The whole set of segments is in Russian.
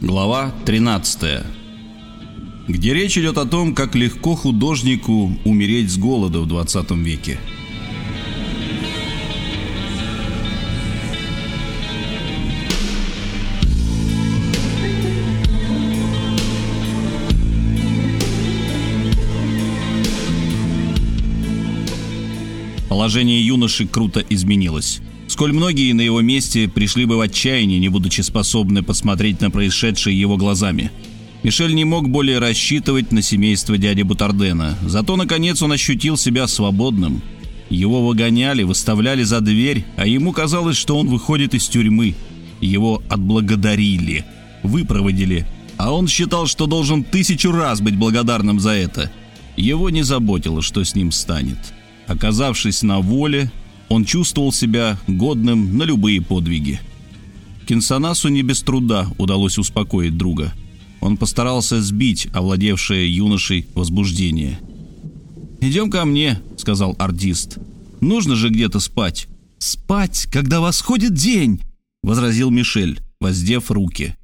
Глава 13. Где речь идет о том, как легко художнику умереть с голода в 20 веке. Положение юноши круто изменилось. Сколь многие на его месте пришли бы в отчаяние, не будучи способны посмотреть на происшедшее его глазами. Мишель не мог более рассчитывать на семейство дяди Бутардена. Зато, наконец, он ощутил себя свободным. Его выгоняли, выставляли за дверь, а ему казалось, что он выходит из тюрьмы. Его отблагодарили, выпроводили, а он считал, что должен тысячу раз быть благодарным за это. Его не заботило, что с ним станет. Оказавшись на воле, он чувствовал себя годным на любые подвиги. Кинсонасу не без труда удалось успокоить друга. Он постарался сбить овладевшее юношей возбуждение. «Идем ко мне», — сказал артист. «Нужно же где-то спать». «Спать, когда восходит день», — возразил Мишель, воздев руки.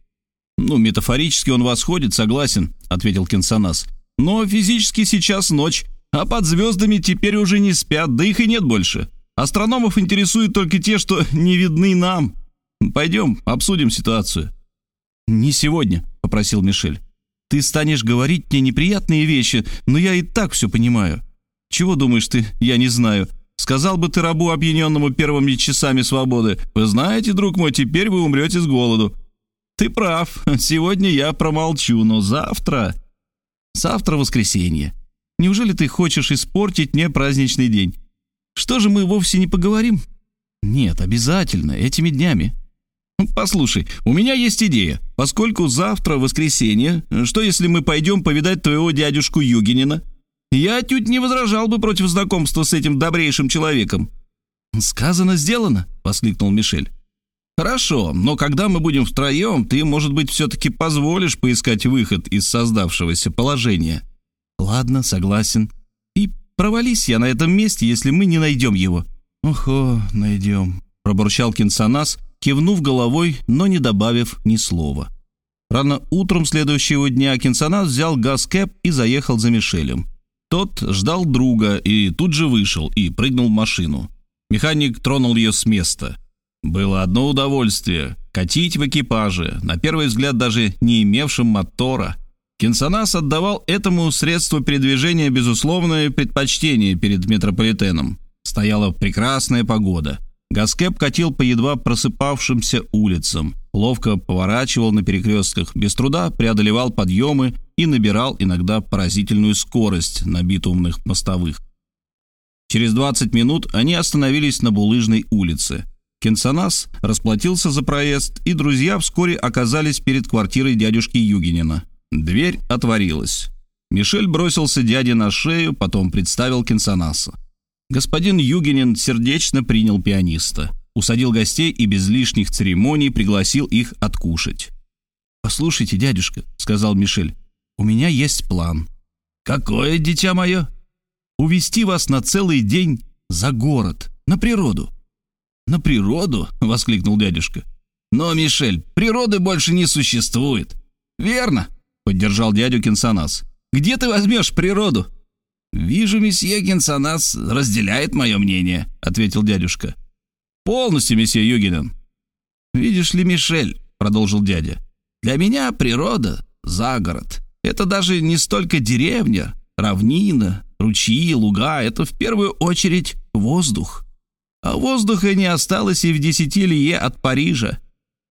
«Ну, метафорически он восходит, согласен», — ответил Кинсонас. «Но физически сейчас ночь, а под звездами теперь уже не спят, да их и нет больше. Астрономов интересуют только те, что не видны нам. Пойдем, обсудим ситуацию». «Не сегодня», — попросил Мишель. «Ты станешь говорить мне неприятные вещи, но я и так все понимаю. Чего думаешь ты, я не знаю. Сказал бы ты рабу, опьяненному первыми часами свободы, «Вы знаете, друг мой, теперь вы умрете с голоду». Ты прав, сегодня я промолчу, но завтра... Завтра воскресенье. Неужели ты хочешь испортить мне праздничный день? Что же мы вовсе не поговорим? Нет, обязательно, этими днями. Послушай, у меня есть идея. Поскольку завтра воскресенье, что если мы пойдем повидать твоего дядюшку Югинина? Я чуть не возражал бы против знакомства с этим добрейшим человеком. Сказано, сделано, воскликнул Мишель. Хорошо, но когда мы будем втроем, ты, может быть, все-таки позволишь поискать выход из создавшегося положения. Ладно, согласен. Провались я на этом месте, если мы не найдем его». «Охо, найдем», — пробурчал Кинсонас, кивнув головой, но не добавив ни слова. Рано утром следующего дня Кинсонас взял газ-кэп и заехал за Мишелем. Тот ждал друга и тут же вышел и прыгнул в машину. Механик тронул ее с места. Было одно удовольствие — катить в экипаже, на первый взгляд даже не имевшем мотора — Кинсонас отдавал этому средству передвижения безусловное предпочтение перед метрополитеном. Стояла прекрасная погода. Гаскеп катил по едва просыпавшимся улицам, ловко поворачивал на перекрестках, без труда преодолевал подъемы и набирал иногда поразительную скорость на битумных мостовых. Через 20 минут они остановились на Булыжной улице. Кенсонас расплатился за проезд, и друзья вскоре оказались перед квартирой дядюшки Югинина. Дверь отворилась. Мишель бросился дяде на шею, потом представил Кинсонаса. Господин Югинин сердечно принял пианиста, усадил гостей и без лишних церемоний пригласил их откушать. «Послушайте, дядюшка», — сказал Мишель, — «у меня есть план». «Какое, дитя мое?» «Увести вас на целый день за город, на природу». «На природу?» — воскликнул дядюшка. «Но, Мишель, природы больше не существует». «Верно. — поддержал дядю Кинсонас. «Где ты возьмешь природу?» «Вижу, месье Кинсонас разделяет мое мнение», — ответил дядюшка. «Полностью, месье Югинен». «Видишь ли, Мишель», — продолжил дядя, — «для меня природа — загород. Это даже не столько деревня, равнина, ручьи, луга. Это в первую очередь воздух. А воздуха не осталось и в десяти лие от Парижа.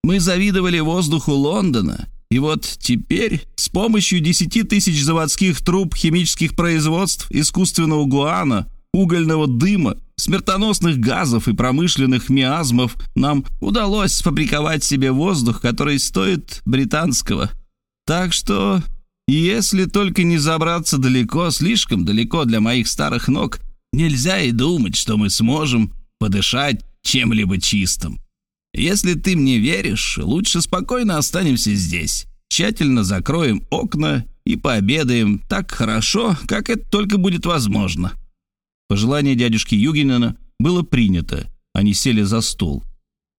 Мы завидовали воздуху Лондона, и вот теперь с помощью 10 тысяч заводских труб химических производств, искусственного гуана, угольного дыма, смертоносных газов и промышленных миазмов нам удалось сфабриковать себе воздух, который стоит британского. Так что, если только не забраться далеко, слишком далеко для моих старых ног, нельзя и думать, что мы сможем подышать чем-либо чистым. Если ты мне веришь, лучше спокойно останемся здесь. Тщательно закроем окна и пообедаем так хорошо, как это только будет возможно». Пожелание дядюшки Югинена было принято. Они сели за стол.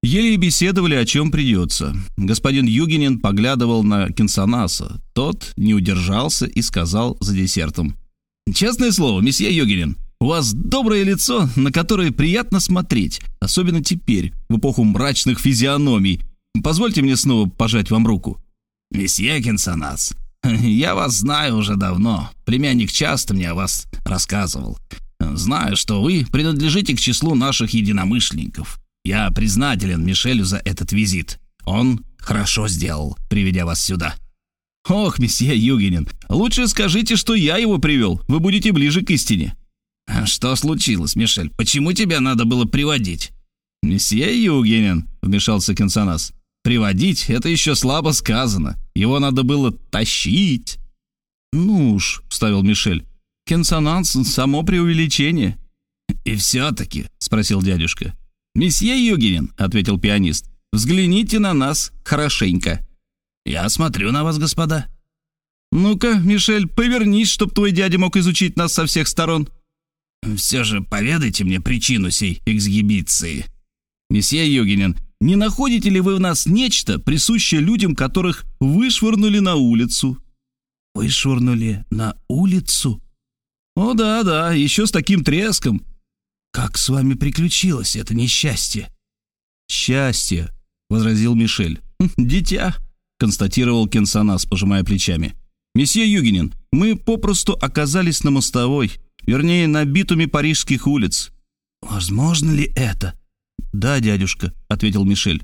Еле беседовали, о чем придется. Господин Югинин поглядывал на Кенсонаса. Тот не удержался и сказал за десертом. «Честное слово, месье Югинин, у вас доброе лицо, на которое приятно смотреть, особенно теперь, в эпоху мрачных физиономий. Позвольте мне снова пожать вам руку». «Месье Кенсонас, я вас знаю уже давно. Племянник часто мне о вас рассказывал. Знаю, что вы принадлежите к числу наших единомышленников. Я признателен Мишелю за этот визит. Он хорошо сделал, приведя вас сюда». «Ох, месье Югинин, лучше скажите, что я его привел. Вы будете ближе к истине». «Что случилось, Мишель? Почему тебя надо было приводить?» «Месье Югинин», — вмешался Кенсонас, — «приводить — это еще слабо сказано. Его надо было тащить». «Ну уж», — вставил Мишель, — «кенсонанс — само преувеличение». «И все-таки», — спросил дядюшка, — «Месье Югинин», — ответил пианист, — «взгляните на нас хорошенько». «Я смотрю на вас, господа». «Ну-ка, Мишель, повернись, чтоб твой дядя мог изучить нас со всех сторон». «Все же поведайте мне причину сей эксгибиции». «Месье Югинин, не находите ли вы в нас нечто, присущее людям, которых вышвырнули на улицу?» «Вышвырнули на улицу?» «О да, да, еще с таким треском. «Как с вами приключилось это несчастье?» «Счастье», — возразил Мишель. «Хм, «Дитя», — констатировал Кенсонас, пожимая плечами. «Месье Югинин, мы попросту оказались на мостовой, вернее, на битуме парижских улиц». «Возможно ли это?» «Да, дядюшка», — ответил Мишель.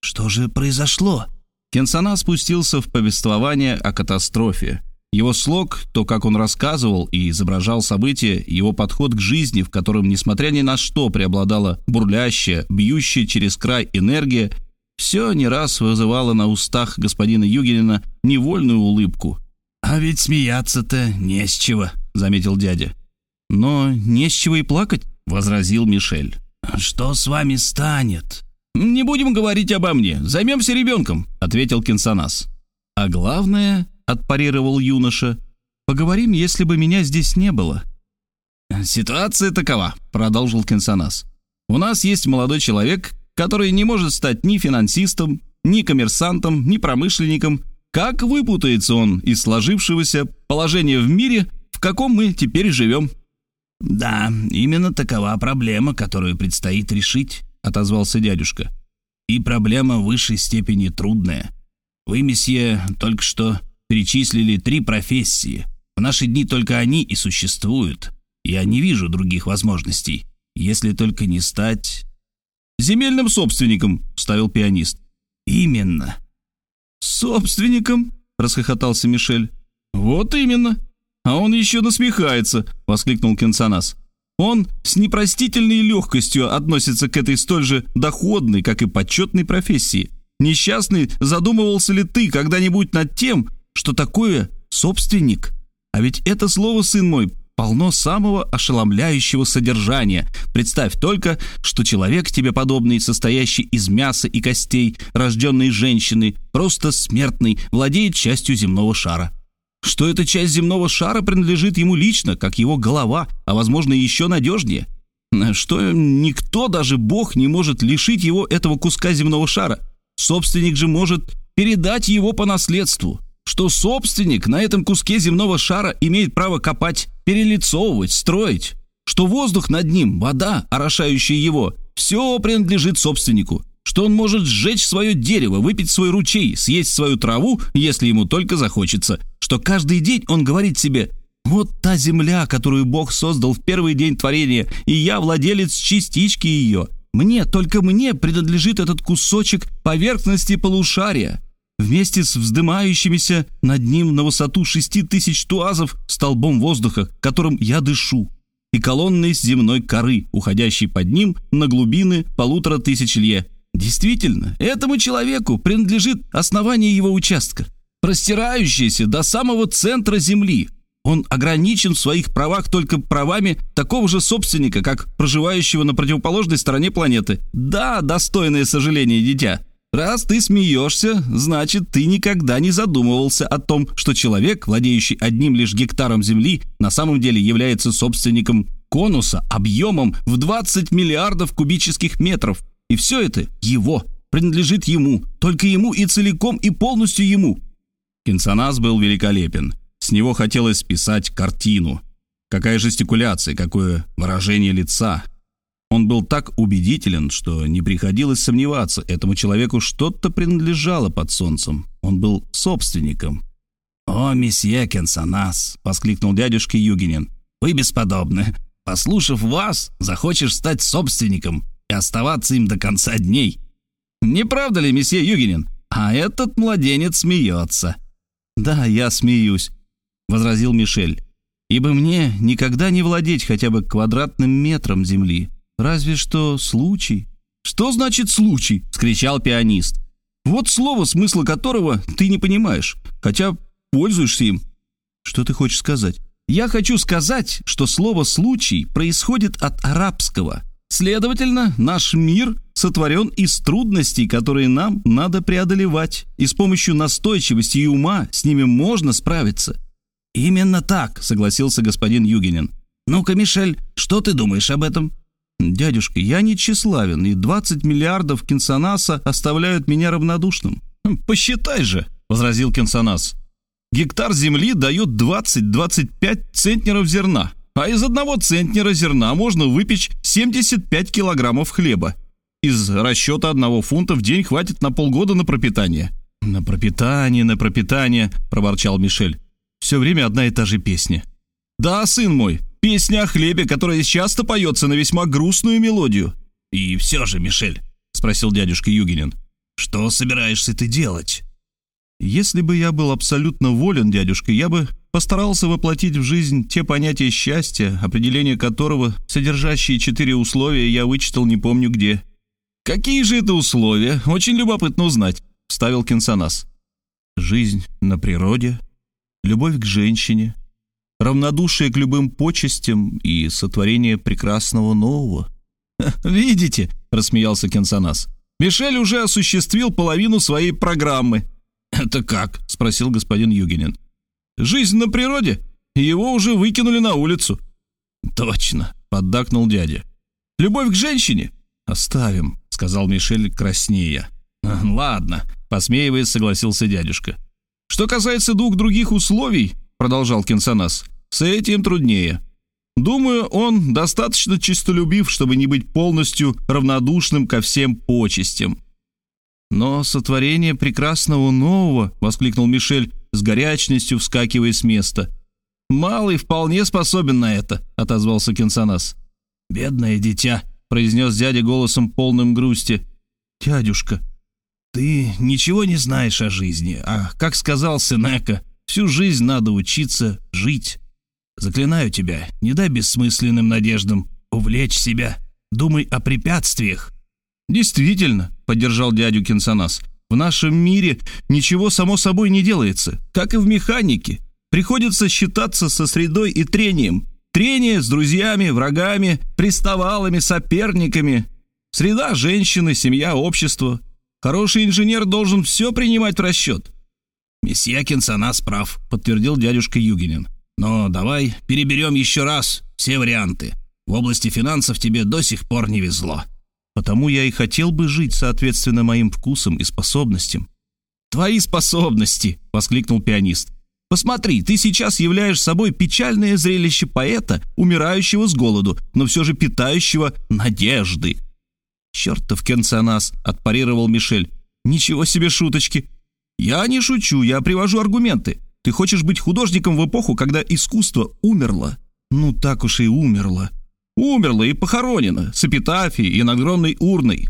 «Что же произошло?» Кенсона спустился в повествование о катастрофе, его слог, то, как он рассказывал и изображал события, его подход к жизни, в котором, несмотря ни на что, преобладала бурлящая, бьющая через край энергия, все не раз вызывало на устах господина Югинина невольную улыбку. «А ведь смеяться-то не с чего», — заметил дядя. «Но не с чего и плакать», — возразил Мишель. «Что с вами станет?» «Не будем говорить обо мне. Займемся ребенком», — ответил Кенсонас. «А главное, — отпарировал юноша. «Поговорим, если бы меня здесь не было». «Ситуация такова», — продолжил Кенсонас. «У нас есть молодой человек, который не может стать ни финансистом, ни коммерсантом, ни промышленником. Как выпутается он из сложившегося положения в мире, в каком мы теперь живем?» «Да, именно такова проблема, которую предстоит решить», — отозвался дядюшка. «И проблема в высшей степени трудная. Вы, месье, только что перечислили три профессии. В наши дни только они и существуют. Я не вижу других возможностей, если только не стать... «Земельным собственником», — вставил пианист. «Именно». «Собственником?» — расхохотался Мишель. «Вот именно. А он еще насмехается», — воскликнул Кенсонас. «Он с непростительной легкостью относится к этой столь же доходной, как и почетной профессии. Несчастный, задумывался ли ты когда-нибудь над тем, что такое собственник. А ведь это слово, сын мой, полно самого ошеломляющего содержания. Представь только, что человек тебе подобный, состоящий из мяса и костей, рожденный женщиной, просто смертный, владеет частью земного шара. Что эта часть земного шара принадлежит ему лично, как его голова, а возможно еще надежнее. Что никто, даже Бог, не может лишить его этого куска земного шара. Собственник же может передать его по наследству что собственник на этом куске земного шара имеет право копать, перелицовывать, строить, что воздух над ним, вода, орошающая его, все принадлежит собственнику, что он может сжечь свое дерево, выпить свой ручей, съесть свою траву, если ему только захочется, что каждый день он говорит себе «Вот та земля, которую Бог создал в первый день творения, и я владелец частички ее. Мне, только мне принадлежит этот кусочек поверхности полушария» вместе с вздымающимися над ним на высоту шести тысяч туазов столбом воздуха, которым я дышу, и колонной земной коры, уходящей под ним на глубины полутора тысяч лье. Действительно, этому человеку принадлежит основание его участка, простирающееся до самого центра Земли. Он ограничен в своих правах только правами такого же собственника, как проживающего на противоположной стороне планеты. Да, достойное сожаление, дитя. Раз ты смеешься, значит, ты никогда не задумывался о том, что человек, владеющий одним лишь гектаром земли, на самом деле является собственником конуса объемом в 20 миллиардов кубических метров. И все это его, принадлежит ему, только ему и целиком и полностью ему. Кинсонас был великолепен. С него хотелось списать картину. Какая жестикуляция, какое выражение лица. Он был так убедителен, что не приходилось сомневаться, этому человеку что-то принадлежало под солнцем. Он был собственником. «О, месье Кенсонас!» — воскликнул дядюшка Югинин. «Вы бесподобны. Послушав вас, захочешь стать собственником и оставаться им до конца дней. Не правда ли, месье Югинин? А этот младенец смеется». «Да, я смеюсь», — возразил Мишель. «Ибо мне никогда не владеть хотя бы квадратным метром земли. Разве что случай». «Что значит случай?» — скричал пианист. «Вот слово, смысла которого ты не понимаешь, хотя пользуешься им». «Что ты хочешь сказать?» Я хочу сказать, что слово «случай» происходит от арабского. Следовательно, наш мир сотворен из трудностей, которые нам надо преодолевать, и с помощью настойчивости и ума с ними можно справиться. «Именно так», — согласился господин Югинин. «Ну-ка, Мишель, что ты думаешь об этом?» «Дядюшка, я не тщеславен, и 20 миллиардов Кинсонаса оставляют меня равнодушным». «Посчитай же», — возразил Кинсонас. Гектар земли дает 20-25 центнеров зерна, а из одного центнера зерна можно выпечь 75 килограммов хлеба. Из расчета одного фунта в день хватит на полгода на пропитание. «На пропитание, на пропитание», — проворчал Мишель. «Все время одна и та же песня». «Да, сын мой, песня о хлебе, которая часто поется на весьма грустную мелодию». «И все же, Мишель», — спросил дядюшка Югинин, — «что собираешься ты делать?» Если бы я был абсолютно волен, дядюшка, я бы постарался воплотить в жизнь те понятия счастья, определение которого, содержащие четыре условия, я вычитал не помню где. «Какие же это условия? Очень любопытно узнать», — вставил Кинсонас. «Жизнь на природе, любовь к женщине, равнодушие к любым почестям и сотворение прекрасного нового». «Видите», — рассмеялся Кинсонас, — «Мишель уже осуществил половину своей программы». «Это как?» — спросил господин Югинин. «Жизнь на природе. Его уже выкинули на улицу». «Точно», — поддакнул дядя. «Любовь к женщине?» «Оставим», — сказал Мишель краснея. «Ладно», — посмеиваясь, согласился дядюшка. «Что касается двух других условий», — продолжал Кинсонас, — «с этим труднее. Думаю, он достаточно чистолюбив, чтобы не быть полностью равнодушным ко всем почестям. «Но сотворение прекрасного нового!» — воскликнул Мишель с горячностью, вскакивая с места. «Малый вполне способен на это», — отозвался Кенсанас. «Бедное дитя», — произнес дядя голосом полным грусти. «Дядюшка, ты ничего не знаешь о жизни, а, как сказал Сенека, всю жизнь надо учиться жить. Заклинаю тебя, не дай бессмысленным надеждам увлечь себя. Думай о препятствиях, «Действительно», — поддержал дядю Кинсонас, «в нашем мире ничего само собой не делается, как и в механике. Приходится считаться со средой и трением. Трение с друзьями, врагами, приставалами, соперниками. Среда, женщины, семья, общество. Хороший инженер должен все принимать в расчет». «Месье Кинсонас прав», — подтвердил дядюшка Югинин. «Но давай переберем еще раз все варианты. В области финансов тебе до сих пор не везло». Потому я и хотел бы жить соответственно моим вкусам и способностям». «Твои способности!» — воскликнул пианист. «Посмотри, ты сейчас являешь собой печальное зрелище поэта, умирающего с голоду, но все же питающего надежды». «Чертов Кенсонас!» — отпарировал Мишель. «Ничего себе шуточки!» «Я не шучу, я привожу аргументы. Ты хочешь быть художником в эпоху, когда искусство умерло?» «Ну так уж и умерло», Умерла и похоронена с эпитафией и огромной урной.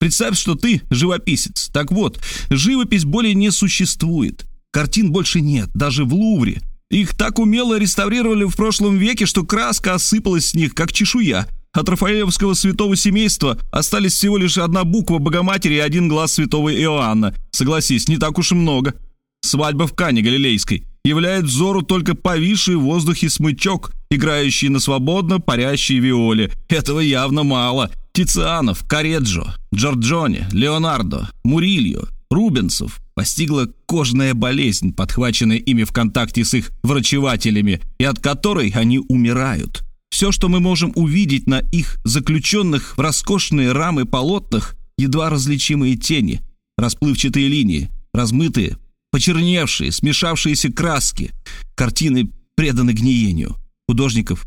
Представь, что ты живописец. Так вот, живопись более не существует. Картин больше нет, даже в Лувре. Их так умело реставрировали в прошлом веке, что краска осыпалась с них, как чешуя. От Рафаэлевского святого семейства остались всего лишь одна буква Богоматери и один глаз святого Иоанна. Согласись, не так уж и много. Свадьба в Кане Галилейской являет взору только повисший в воздухе смычок, играющий на свободно парящей виоле. Этого явно мало. Тицианов, Кареджо, Джорджоне, Леонардо, Мурильо, Рубенсов постигла кожная болезнь, подхваченная ими в контакте с их врачевателями, и от которой они умирают. Все, что мы можем увидеть на их заключенных в роскошные рамы полотнах, едва различимые тени, расплывчатые линии, размытые, почерневшие, смешавшиеся краски. Картины преданы гниению. Художников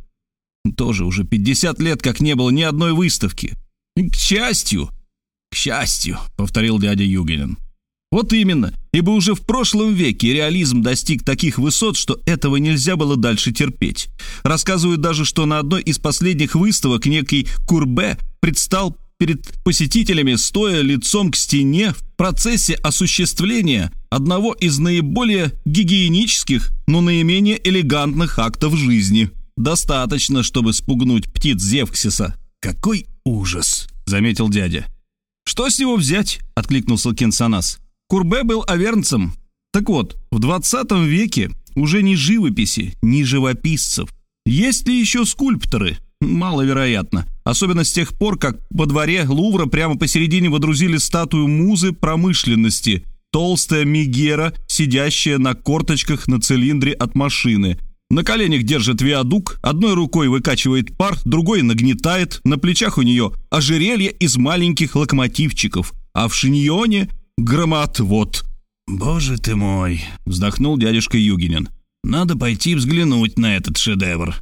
тоже уже 50 лет как не было ни одной выставки. К счастью, к счастью, повторил дядя Югенин. Вот именно, ибо уже в прошлом веке реализм достиг таких высот, что этого нельзя было дальше терпеть. Рассказывают даже, что на одной из последних выставок некий Курбе предстал перед посетителями, стоя лицом к стене в процессе осуществления одного из наиболее гигиенических, но наименее элегантных актов жизни. Достаточно, чтобы спугнуть птиц Зевксиса. «Какой ужас!» — заметил дядя. «Что с него взять?» — откликнулся Кенсанас. «Курбе был авернцем. Так вот, в 20 веке уже ни живописи, ни живописцев. Есть ли еще скульпторы? Маловероятно. Особенно с тех пор, как во дворе Лувра прямо посередине водрузили статую музы промышленности, толстая Мигера, сидящая на корточках на цилиндре от машины. На коленях держит виадук, одной рукой выкачивает пар, другой нагнетает, на плечах у нее ожерелье из маленьких локомотивчиков, а в шиньоне громоотвод. «Боже ты мой!» — вздохнул дядюшка Югинин. «Надо пойти взглянуть на этот шедевр».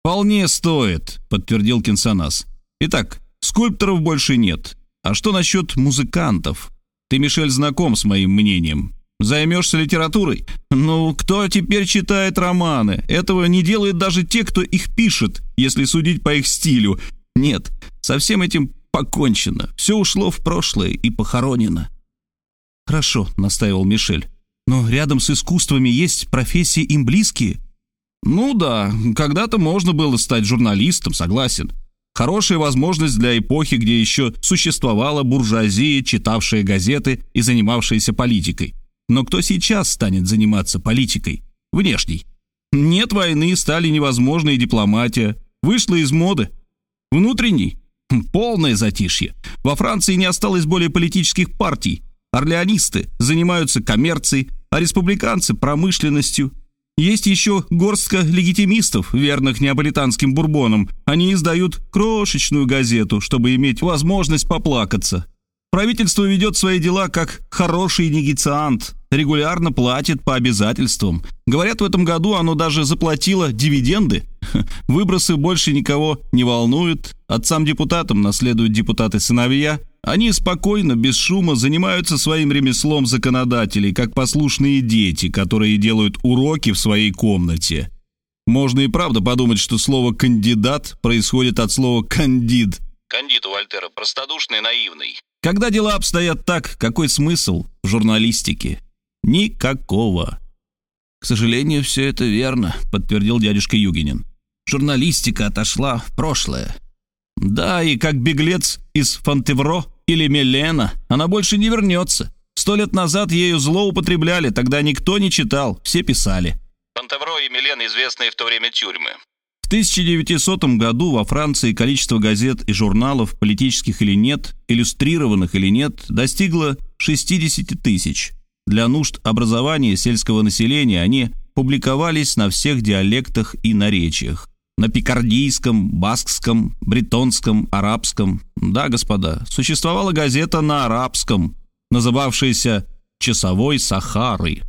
«Вполне стоит», — подтвердил Кинсанас. «Итак, скульпторов больше нет. А что насчет музыкантов? Ты, Мишель, знаком с моим мнением. Займешься литературой? Ну, кто теперь читает романы? Этого не делают даже те, кто их пишет, если судить по их стилю. Нет, со всем этим покончено. Все ушло в прошлое и похоронено». «Хорошо», — настаивал Мишель. «Но рядом с искусствами есть профессии им близкие». Ну да, когда-то можно было стать журналистом, согласен. Хорошая возможность для эпохи, где еще существовала буржуазия, читавшая газеты и занимавшаяся политикой. Но кто сейчас станет заниматься политикой? Внешней. Нет войны, стали невозможной дипломатия. Вышла из моды. Внутренней. Полное затишье. Во Франции не осталось более политических партий. Орлеонисты занимаются коммерцией, а республиканцы – промышленностью – есть еще горстка легитимистов, верных неаполитанским бурбонам. Они издают крошечную газету, чтобы иметь возможность поплакаться. Правительство ведет свои дела как хороший негициант, регулярно платит по обязательствам. Говорят, в этом году оно даже заплатило дивиденды. Выбросы больше никого не волнуют. Отцам-депутатам наследуют депутаты-сыновья – они спокойно, без шума занимаются своим ремеслом законодателей, как послушные дети, которые делают уроки в своей комнате. Можно и правда подумать, что слово «кандидат» происходит от слова «кандид». Кандид у Вольтера простодушный, наивный. Когда дела обстоят так, какой смысл в журналистике? Никакого. К сожалению, все это верно, подтвердил дядюшка Югинин. Журналистика отошла в прошлое. Да, и как беглец из Фонтевро или Мелена, она больше не вернется. Сто лет назад ею злоупотребляли, тогда никто не читал, все писали. Фонтевро и Милен известные в то время тюрьмы. В 1900 году во Франции количество газет и журналов, политических или нет, иллюстрированных или нет, достигло 60 тысяч. Для нужд образования сельского населения они публиковались на всех диалектах и наречиях на пикардийском, баскском, бретонском, арабском. Да, господа, существовала газета на арабском, называвшаяся «Часовой Сахары».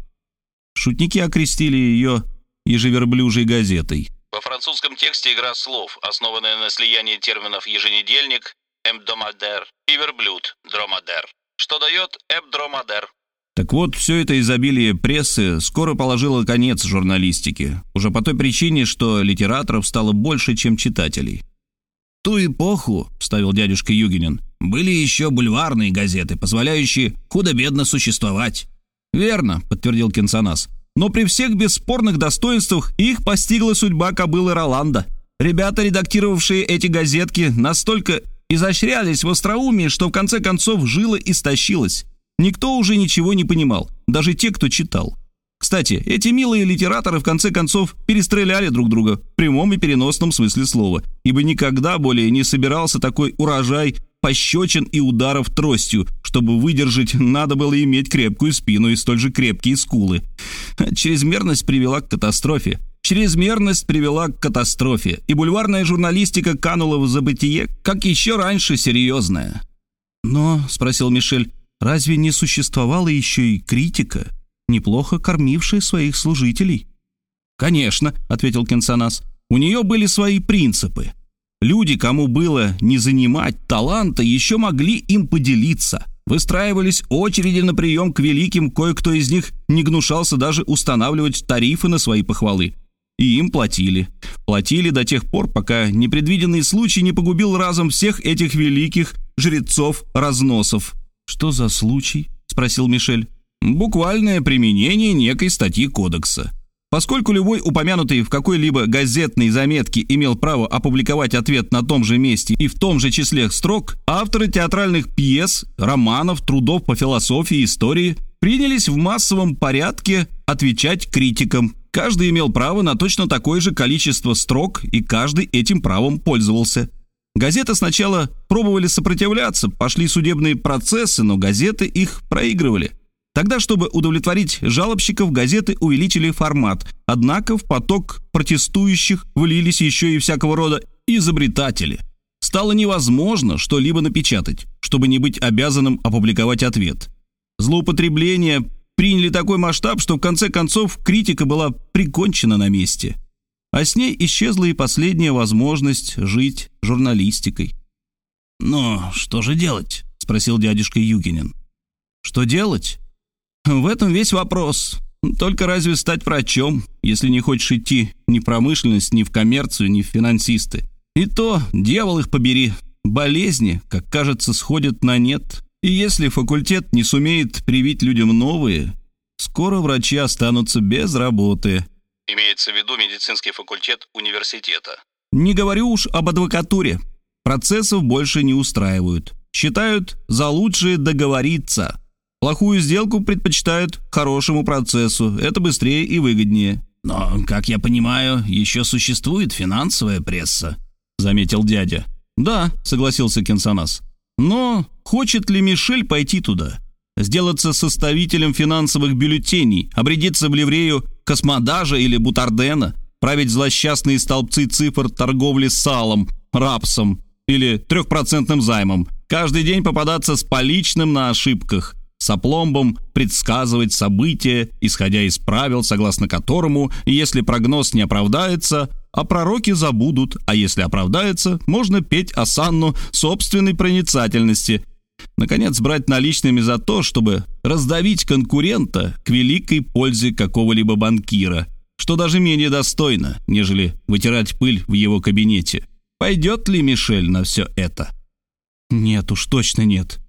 Шутники окрестили ее ежеверблюжей газетой. Во французском тексте игра слов, основанная на слиянии терминов «еженедельник», «эмдомадер» и «верблюд» «дромадер», что дает «эбдромадер» Так вот, все это изобилие прессы скоро положило конец журналистике, уже по той причине, что литераторов стало больше, чем читателей. «Ту эпоху», — вставил дядюшка Югинин, — «были еще бульварные газеты, позволяющие худо-бедно существовать». «Верно», — подтвердил Кенсанас. «Но при всех бесспорных достоинствах их постигла судьба кобылы Роланда. Ребята, редактировавшие эти газетки, настолько изощрялись в остроумии, что в конце концов жила истощилась. Никто уже ничего не понимал, даже те, кто читал. Кстати, эти милые литераторы в конце концов перестреляли друг друга в прямом и переносном смысле слова, ибо никогда более не собирался такой урожай пощечин и ударов тростью. Чтобы выдержать, надо было иметь крепкую спину и столь же крепкие скулы. Чрезмерность привела к катастрофе. Чрезмерность привела к катастрофе, и бульварная журналистика канула в забытие, как еще раньше серьезная. «Но», — спросил Мишель, — «разве не существовала еще и критика, неплохо кормившая своих служителей?» «Конечно», — ответил Кенсанас, — «у нее были свои принципы. Люди, кому было не занимать таланта, еще могли им поделиться. Выстраивались очереди на прием к великим, кое-кто из них не гнушался даже устанавливать тарифы на свои похвалы. И им платили. Платили до тех пор, пока непредвиденный случай не погубил разом всех этих великих жрецов-разносов. «Что за случай?» — спросил Мишель. «Буквальное применение некой статьи кодекса. Поскольку любой упомянутый в какой-либо газетной заметке имел право опубликовать ответ на том же месте и в том же числе строк, авторы театральных пьес, романов, трудов по философии и истории принялись в массовом порядке отвечать критикам. Каждый имел право на точно такое же количество строк, и каждый этим правом пользовался. Газеты сначала пробовали сопротивляться, пошли судебные процессы, но газеты их проигрывали – Тогда, чтобы удовлетворить жалобщиков, газеты увеличили формат. Однако в поток протестующих влились еще и всякого рода изобретатели. Стало невозможно что-либо напечатать, чтобы не быть обязанным опубликовать ответ. Злоупотребления приняли такой масштаб, что в конце концов критика была прикончена на месте. А с ней исчезла и последняя возможность жить журналистикой. «Но что же делать?» — спросил дядюшка Югинин. «Что делать?» В этом весь вопрос. Только разве стать врачом, если не хочешь идти ни в промышленность, ни в коммерцию, ни в финансисты? И то, дьявол их побери, болезни, как кажется, сходят на нет. И если факультет не сумеет привить людям новые, скоро врачи останутся без работы. Имеется в виду медицинский факультет университета. Не говорю уж об адвокатуре. Процессов больше не устраивают. Считают за лучшее договориться – Плохую сделку предпочитают хорошему процессу. Это быстрее и выгоднее. Но, как я понимаю, еще существует финансовая пресса, заметил дядя. Да, согласился Кенсанас. Но хочет ли Мишель пойти туда? Сделаться составителем финансовых бюллетеней, обрядиться в ливрею космодажа или бутардена, править злосчастные столбцы цифр торговли салом, рапсом или трехпроцентным займом, каждый день попадаться с поличным на ошибках – с опломбом предсказывать события, исходя из правил, согласно которому, если прогноз не оправдается, а пророки забудут, а если оправдается, можно петь осанну собственной проницательности. Наконец, брать наличными за то, чтобы раздавить конкурента к великой пользе какого-либо банкира, что даже менее достойно, нежели вытирать пыль в его кабинете. Пойдет ли Мишель на все это? Нет уж, точно нет.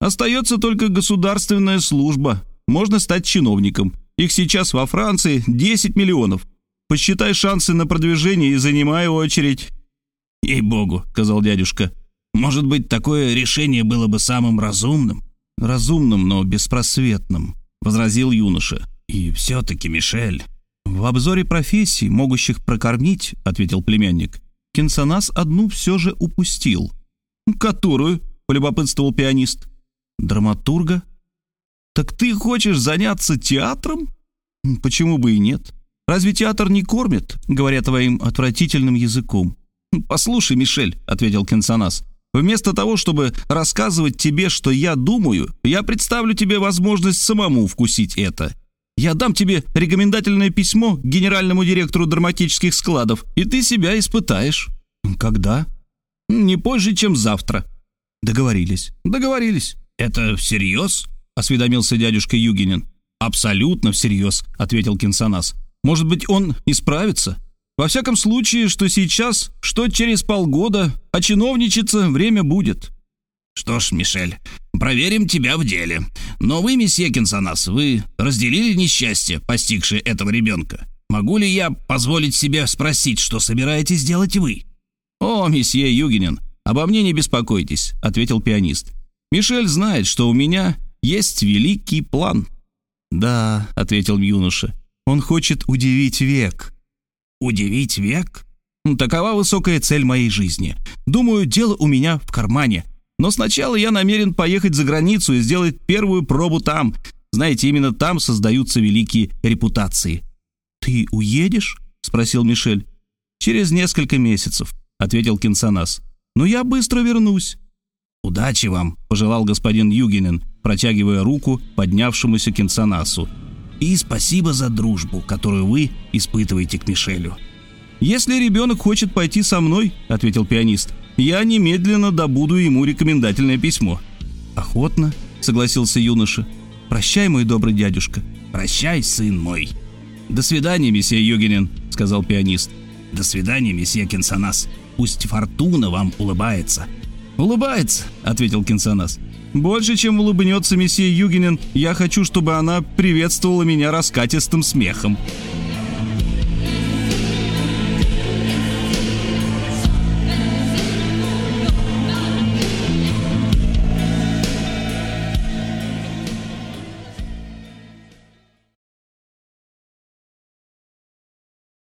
Остается только государственная служба. Можно стать чиновником. Их сейчас во Франции 10 миллионов. Посчитай шансы на продвижение и занимай очередь». «Ей-богу», — сказал дядюшка, — «может быть, такое решение было бы самым разумным?» «Разумным, но беспросветным», — возразил юноша. «И все-таки, Мишель...» «В обзоре профессий, могущих прокормить», — ответил племянник, — «Кенсонас одну все же упустил». «Которую?» — полюбопытствовал пианист драматурга. Так ты хочешь заняться театром? Почему бы и нет? Разве театр не кормит, говоря твоим отвратительным языком? Послушай, Мишель, ответил Кенсанас, вместо того, чтобы рассказывать тебе, что я думаю, я представлю тебе возможность самому вкусить это. Я дам тебе рекомендательное письмо к генеральному директору драматических складов, и ты себя испытаешь. Когда? Не позже, чем завтра. Договорились. Договорились. «Это всерьез?» — осведомился дядюшка Югинин. «Абсолютно всерьез», — ответил Кинсанас. «Может быть, он исправится? Во всяком случае, что сейчас, что через полгода, а чиновничаться время будет». «Что ж, Мишель, проверим тебя в деле. Но вы, месье Кинсанас, вы разделили несчастье, постигшее этого ребенка. Могу ли я позволить себе спросить, что собираетесь делать вы?» «О, месье Югинин, обо мне не беспокойтесь», — ответил пианист. Мишель знает, что у меня есть великий план». «Да», — ответил юноша, — «он хочет удивить век». «Удивить век?» «Такова высокая цель моей жизни. Думаю, дело у меня в кармане. Но сначала я намерен поехать за границу и сделать первую пробу там. Знаете, именно там создаются великие репутации». «Ты уедешь?» — спросил Мишель. «Через несколько месяцев», — ответил Кинсонас. «Но я быстро вернусь». «Удачи вам», — пожелал господин Югинен, протягивая руку поднявшемуся Кинсонасу. «И спасибо за дружбу, которую вы испытываете к Мишелю». «Если ребенок хочет пойти со мной», — ответил пианист, — «я немедленно добуду ему рекомендательное письмо». «Охотно», — согласился юноша. «Прощай, мой добрый дядюшка». «Прощай, сын мой». «До свидания, месье Югинен», — сказал пианист. «До свидания, месье Кинсонас. Пусть фортуна вам улыбается». «Улыбается», — ответил Кинсонас. «Больше, чем улыбнется месье Югинен, я хочу, чтобы она приветствовала меня раскатистым смехом».